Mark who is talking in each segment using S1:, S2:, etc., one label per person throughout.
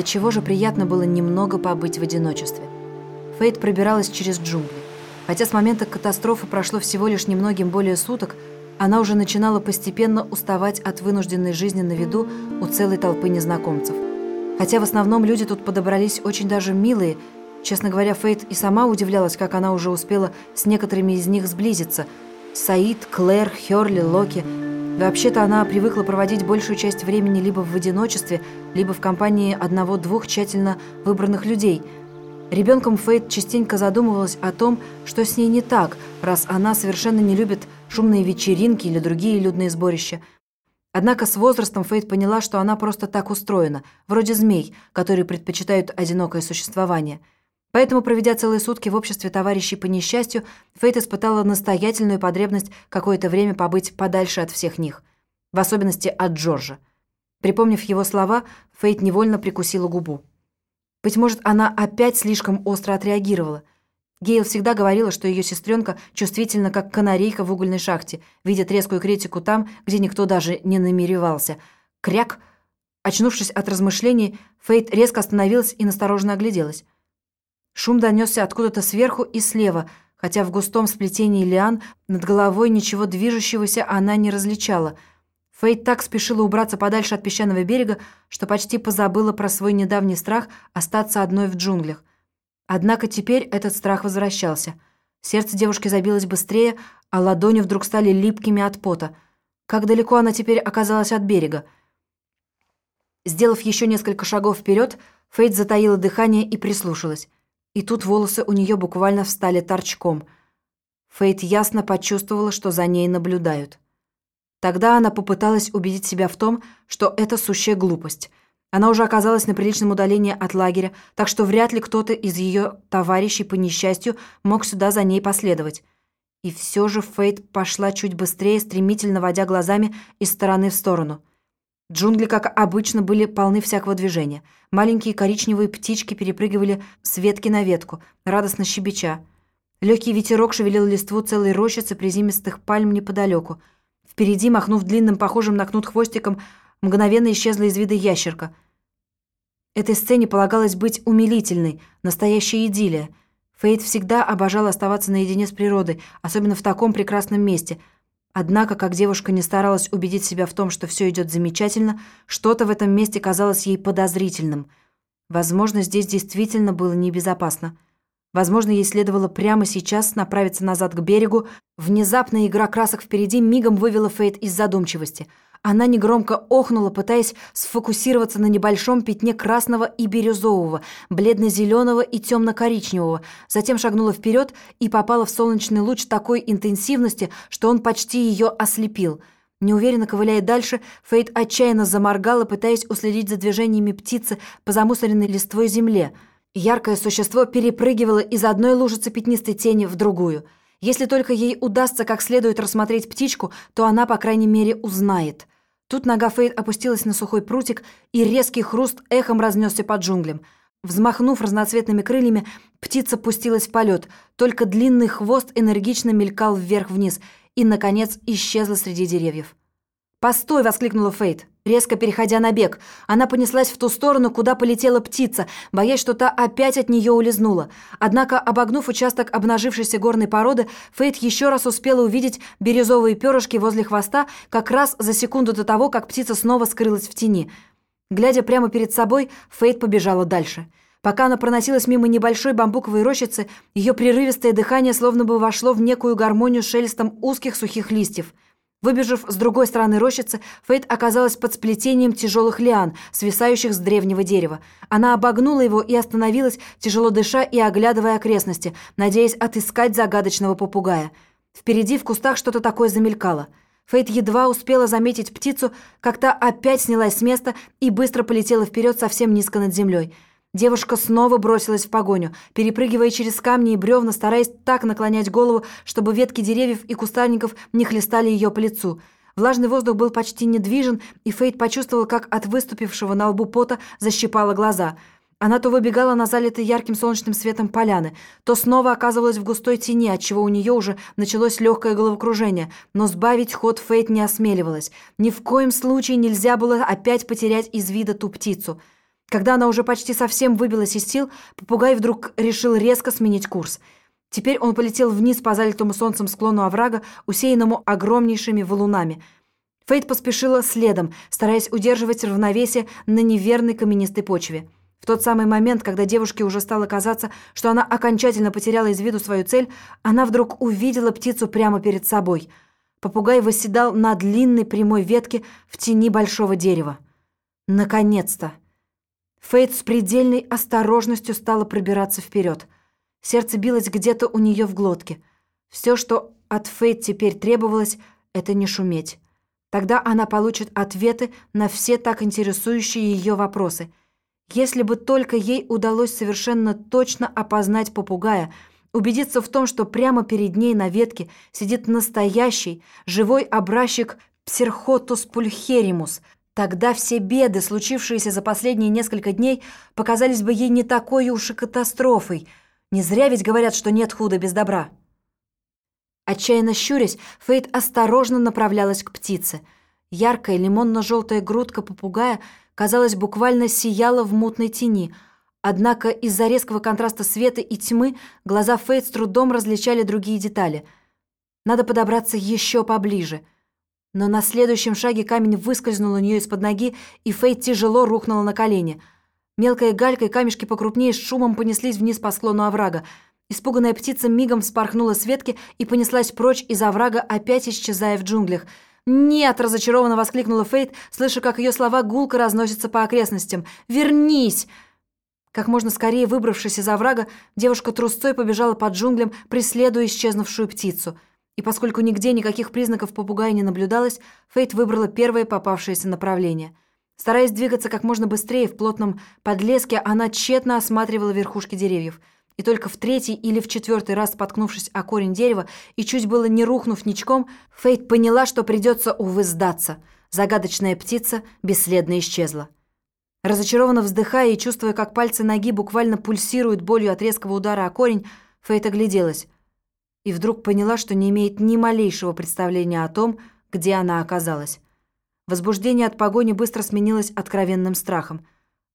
S1: До чего же приятно было немного побыть в одиночестве. Фейт пробиралась через джунгли. Хотя с момента катастрофы прошло всего лишь немногим более суток, она уже начинала постепенно уставать от вынужденной жизни на виду у целой толпы незнакомцев. Хотя в основном люди тут подобрались очень даже милые, честно говоря, Фейт и сама удивлялась, как она уже успела с некоторыми из них сблизиться. Саид, Клэр, Хёрли, Локи – Вообще-то она привыкла проводить большую часть времени либо в одиночестве, либо в компании одного-двух тщательно выбранных людей. Ребенком Фейт частенько задумывалась о том, что с ней не так, раз она совершенно не любит шумные вечеринки или другие людные сборища. Однако с возрастом Фейт поняла, что она просто так устроена, вроде змей, которые предпочитают одинокое существование – Поэтому, проведя целые сутки в обществе товарищей по несчастью, Фейт испытала настоятельную потребность какое-то время побыть подальше от всех них. В особенности от Джорджа. Припомнив его слова, Фейт невольно прикусила губу. Быть может, она опять слишком остро отреагировала. Гейл всегда говорила, что ее сестренка чувствительна, как канарейка в угольной шахте, видит резкую критику там, где никто даже не намеревался. Кряк! Очнувшись от размышлений, Фейт резко остановилась и настороженно огляделась. Шум донесся откуда-то сверху и слева, хотя в густом сплетении лиан над головой ничего движущегося она не различала. Фейт так спешила убраться подальше от песчаного берега, что почти позабыла про свой недавний страх остаться одной в джунглях. Однако теперь этот страх возвращался. Сердце девушки забилось быстрее, а ладони вдруг стали липкими от пота. Как далеко она теперь оказалась от берега? Сделав еще несколько шагов вперед, Фейт затаила дыхание и прислушалась. И тут волосы у нее буквально встали торчком. Фейт ясно почувствовала, что за ней наблюдают. Тогда она попыталась убедить себя в том, что это сущая глупость. Она уже оказалась на приличном удалении от лагеря, так что вряд ли кто-то из ее товарищей по несчастью мог сюда за ней последовать. И все же Фейт пошла чуть быстрее, стремительно водя глазами из стороны в сторону – Джунгли, как обычно, были полны всякого движения. Маленькие коричневые птички перепрыгивали с ветки на ветку, радостно щебеча. Легкий ветерок шевелил листву целой рощицы приземистых пальм неподалеку. Впереди, махнув длинным, похожим на кнут хвостиком, мгновенно исчезла из вида ящерка. Этой сцене полагалось быть умилительной, настоящей идиллия. Фейт всегда обожал оставаться наедине с природой, особенно в таком прекрасном месте – Однако, как девушка не старалась убедить себя в том, что все идет замечательно, что-то в этом месте казалось ей подозрительным. Возможно, здесь действительно было небезопасно. Возможно, ей следовало прямо сейчас направиться назад к берегу. Внезапная игра красок впереди мигом вывела Фейт из задумчивости – она негромко охнула, пытаясь сфокусироваться на небольшом пятне красного и бирюзового, бледно-зеленого и темно-коричневого, затем шагнула вперед и попала в солнечный луч такой интенсивности, что он почти ее ослепил. Неуверенно ковыляя дальше, Фейт отчаянно заморгала, пытаясь уследить за движениями птицы по замусоренной листвой земле. Яркое существо перепрыгивало из одной лужицы пятнистой тени в другую – если только ей удастся как следует рассмотреть птичку, то она, по крайней мере, узнает. Тут нога Фейт опустилась на сухой прутик, и резкий хруст эхом разнесся по джунглям. Взмахнув разноцветными крыльями, птица пустилась в полет, только длинный хвост энергично мелькал вверх-вниз и, наконец, исчезла среди деревьев. «Постой!» — воскликнула Фейт. Резко переходя на бег, она понеслась в ту сторону, куда полетела птица, боясь, что та опять от нее улизнула. Однако, обогнув участок обнажившейся горной породы, Фейт еще раз успела увидеть бирюзовые перышки возле хвоста как раз за секунду до того, как птица снова скрылась в тени. Глядя прямо перед собой, Фейт побежала дальше. Пока она проносилась мимо небольшой бамбуковой рощицы, ее прерывистое дыхание словно бы вошло в некую гармонию с шелестом узких сухих листьев – Выбежав с другой стороны рощицы, Фейт оказалась под сплетением тяжелых лиан, свисающих с древнего дерева. Она обогнула его и остановилась, тяжело дыша и оглядывая окрестности, надеясь отыскать загадочного попугая. Впереди в кустах что-то такое замелькало. Фейт едва успела заметить птицу, как та опять снялась с места и быстро полетела вперед совсем низко над землей – Девушка снова бросилась в погоню, перепрыгивая через камни и бревна, стараясь так наклонять голову, чтобы ветки деревьев и кустарников не хлестали ее по лицу. Влажный воздух был почти недвижен, и Фейт почувствовал, как от выступившего на лбу пота защипала глаза. Она то выбегала на залитые ярким солнечным светом поляны, то снова оказывалась в густой тени, отчего у нее уже началось легкое головокружение, но сбавить ход Фейт не осмеливалась. Ни в коем случае нельзя было опять потерять из вида ту птицу – Когда она уже почти совсем выбилась из сил, попугай вдруг решил резко сменить курс. Теперь он полетел вниз по залитому солнцем склону оврага, усеянному огромнейшими валунами. Фейт поспешила следом, стараясь удерживать равновесие на неверной каменистой почве. В тот самый момент, когда девушке уже стало казаться, что она окончательно потеряла из виду свою цель, она вдруг увидела птицу прямо перед собой. Попугай восседал на длинной прямой ветке в тени большого дерева. Наконец-то! Фейт с предельной осторожностью стала пробираться вперед. Сердце билось где-то у нее в глотке. Все, что от Фейт теперь требовалось, это не шуметь. Тогда она получит ответы на все так интересующие ее вопросы. Если бы только ей удалось совершенно точно опознать попугая, убедиться в том, что прямо перед ней на ветке сидит настоящий, живой образчик Псерхотус пульхеримус – Тогда все беды, случившиеся за последние несколько дней, показались бы ей не такой уж и катастрофой. Не зря ведь говорят, что нет худа без добра. Отчаянно щурясь, Фейт осторожно направлялась к птице. Яркая лимонно-желтая грудка попугая, казалось, буквально сияла в мутной тени. Однако из-за резкого контраста света и тьмы глаза Фейт с трудом различали другие детали. Надо подобраться еще поближе — но на следующем шаге камень выскользнул у нее из-под ноги, и Фейт тяжело рухнула на колени. Мелкая галька и камешки покрупнее с шумом понеслись вниз по склону оврага. Испуганная птица мигом вспорхнула с ветки и понеслась прочь из оврага, опять исчезая в джунглях. «Нет!» – разочарованно воскликнула Фейт, слыша, как ее слова гулко разносятся по окрестностям. «Вернись!» Как можно скорее выбравшись из оврага, девушка трусцой побежала под джунглям, преследуя исчезнувшую птицу – и поскольку нигде никаких признаков попугая не наблюдалось, Фейт выбрала первое попавшееся направление. Стараясь двигаться как можно быстрее в плотном подлеске, она тщетно осматривала верхушки деревьев. И только в третий или в четвертый раз споткнувшись о корень дерева и чуть было не рухнув ничком, Фейт поняла, что придется, увы, сдаться. Загадочная птица бесследно исчезла. Разочарованно вздыхая и чувствуя, как пальцы ноги буквально пульсируют болью от резкого удара о корень, Фейт огляделась и вдруг поняла, что не имеет ни малейшего представления о том, где она оказалась. Возбуждение от погони быстро сменилось откровенным страхом.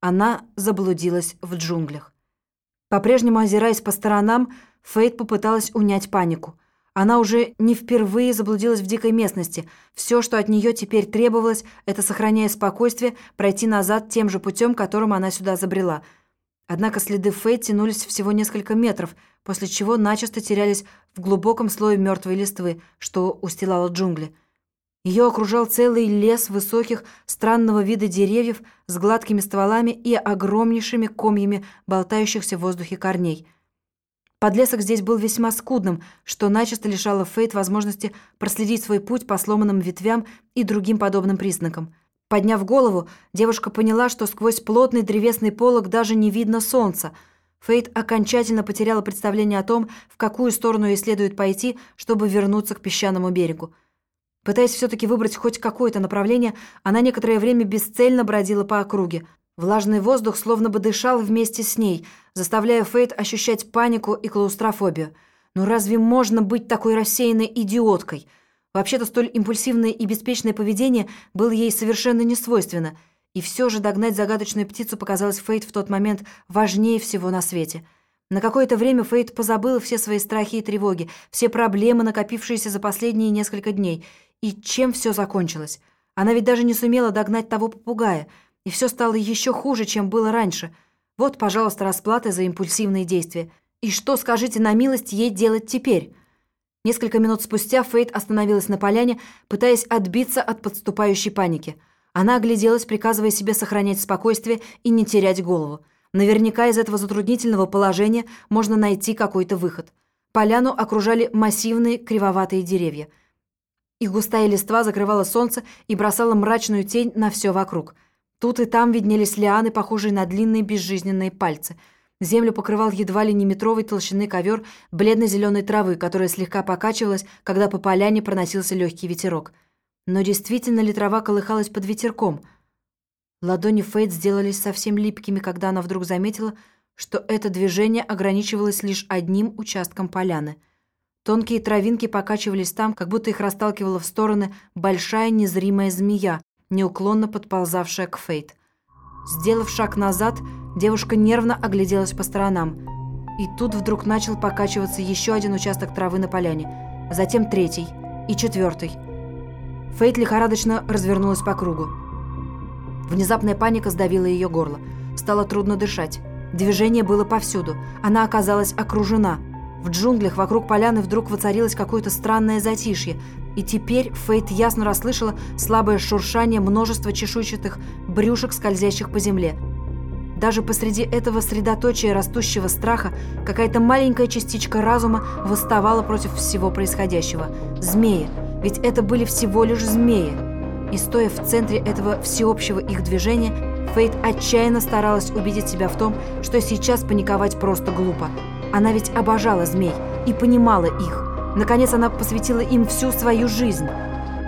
S1: Она заблудилась в джунглях. По-прежнему озираясь по сторонам, Фейт попыталась унять панику. Она уже не впервые заблудилась в дикой местности. Все, что от нее теперь требовалось, это, сохраняя спокойствие, пройти назад тем же путем, которым она сюда забрела. Однако следы Фейт тянулись всего несколько метров – после чего начисто терялись в глубоком слое мертвой листвы, что устилало джунгли. Ее окружал целый лес высоких, странного вида деревьев с гладкими стволами и огромнейшими комьями болтающихся в воздухе корней. Подлесок здесь был весьма скудным, что начисто лишало Фейт возможности проследить свой путь по сломанным ветвям и другим подобным признакам. Подняв голову, девушка поняла, что сквозь плотный древесный полог даже не видно солнца — Фейт окончательно потеряла представление о том, в какую сторону ей следует пойти, чтобы вернуться к песчаному берегу. Пытаясь все-таки выбрать хоть какое-то направление, она некоторое время бесцельно бродила по округе. Влажный воздух словно бы дышал вместе с ней, заставляя Фейт ощущать панику и клаустрофобию. Но разве можно быть такой рассеянной идиоткой? Вообще-то столь импульсивное и беспечное поведение было ей совершенно не свойственно – и все же догнать загадочную птицу показалось Фейт в тот момент важнее всего на свете. На какое-то время Фейт позабыла все свои страхи и тревоги, все проблемы, накопившиеся за последние несколько дней. И чем все закончилось? Она ведь даже не сумела догнать того попугая, и все стало еще хуже, чем было раньше. Вот, пожалуйста, расплата за импульсивные действия. И что, скажите на милость, ей делать теперь? Несколько минут спустя Фейт остановилась на поляне, пытаясь отбиться от подступающей паники – она огляделась, приказывая себе сохранять спокойствие и не терять голову. Наверняка из этого затруднительного положения можно найти какой-то выход. Поляну окружали массивные кривоватые деревья. Их густая листва закрывала солнце и бросала мрачную тень на все вокруг. Тут и там виднелись лианы, похожие на длинные безжизненные пальцы. Землю покрывал едва ли не метровой толщины ковер бледно-зеленой травы, которая слегка покачивалась, когда по поляне проносился легкий ветерок. Но действительно ли трава колыхалась под ветерком? Ладони Фейт сделались совсем липкими, когда она вдруг заметила, что это движение ограничивалось лишь одним участком поляны. Тонкие травинки покачивались там, как будто их расталкивала в стороны большая незримая змея, неуклонно подползавшая к Фейт. Сделав шаг назад, девушка нервно огляделась по сторонам. И тут вдруг начал покачиваться еще один участок травы на поляне, затем третий и четвертый. Фейт лихорадочно развернулась по кругу. Внезапная паника сдавила ее горло. Стало трудно дышать. Движение было повсюду. Она оказалась окружена. В джунглях вокруг поляны вдруг воцарилось какое-то странное затишье, и теперь Фейт ясно расслышала слабое шуршание множества чешуйчатых брюшек, скользящих по земле. Даже посреди этого средоточия растущего страха какая-то маленькая частичка разума восставала против всего происходящего. Змеи. Ведь это были всего лишь змеи. И стоя в центре этого всеобщего их движения, Фейт отчаянно старалась убедить себя в том, что сейчас паниковать просто глупо. Она ведь обожала змей и понимала их. Наконец она посвятила им всю свою жизнь.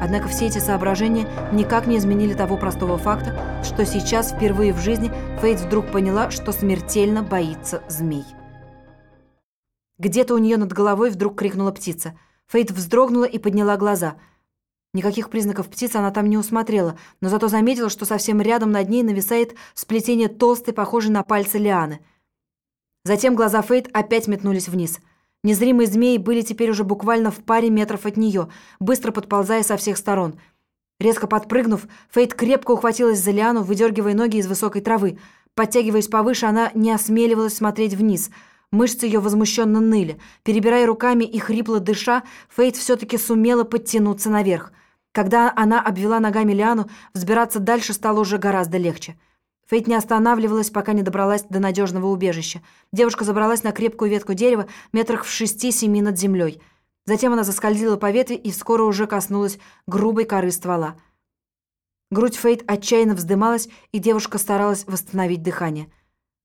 S1: Однако все эти соображения никак не изменили того простого факта, что сейчас впервые в жизни Фейт вдруг поняла, что смертельно боится змей. Где-то у нее над головой вдруг крикнула птица. Фейт вздрогнула и подняла глаза – Никаких признаков птицы она там не усмотрела, но зато заметила, что совсем рядом над ней нависает сплетение толстой, похожей на пальцы лианы. Затем глаза Фейт опять метнулись вниз. Незримые змеи были теперь уже буквально в паре метров от нее, быстро подползая со всех сторон. Резко подпрыгнув, Фейт крепко ухватилась за лиану, выдергивая ноги из высокой травы. Подтягиваясь повыше, она не осмеливалась смотреть вниз — Мышцы ее возмущенно ныли. Перебирая руками и хрипло дыша, Фейт все-таки сумела подтянуться наверх. Когда она обвела ногами Лиану, взбираться дальше стало уже гораздо легче. Фейт не останавливалась, пока не добралась до надежного убежища. Девушка забралась на крепкую ветку дерева метрах в шести-семи над землей. Затем она заскользила по ветви и скоро уже коснулась грубой коры ствола. Грудь Фейт отчаянно вздымалась, и девушка старалась восстановить дыхание.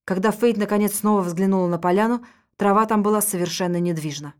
S1: Когда Фейт наконец снова взглянула на поляну, трава там была совершенно недвижна.